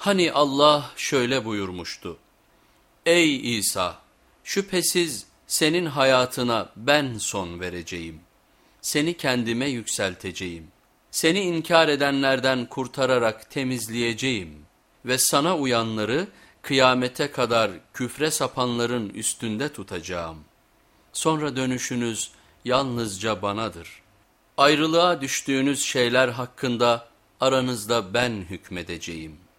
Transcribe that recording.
Hani Allah şöyle buyurmuştu. Ey İsa! Şüphesiz senin hayatına ben son vereceğim. Seni kendime yükselteceğim. Seni inkar edenlerden kurtararak temizleyeceğim. Ve sana uyanları kıyamete kadar küfre sapanların üstünde tutacağım. Sonra dönüşünüz yalnızca banadır. Ayrılığa düştüğünüz şeyler hakkında aranızda ben hükmedeceğim.''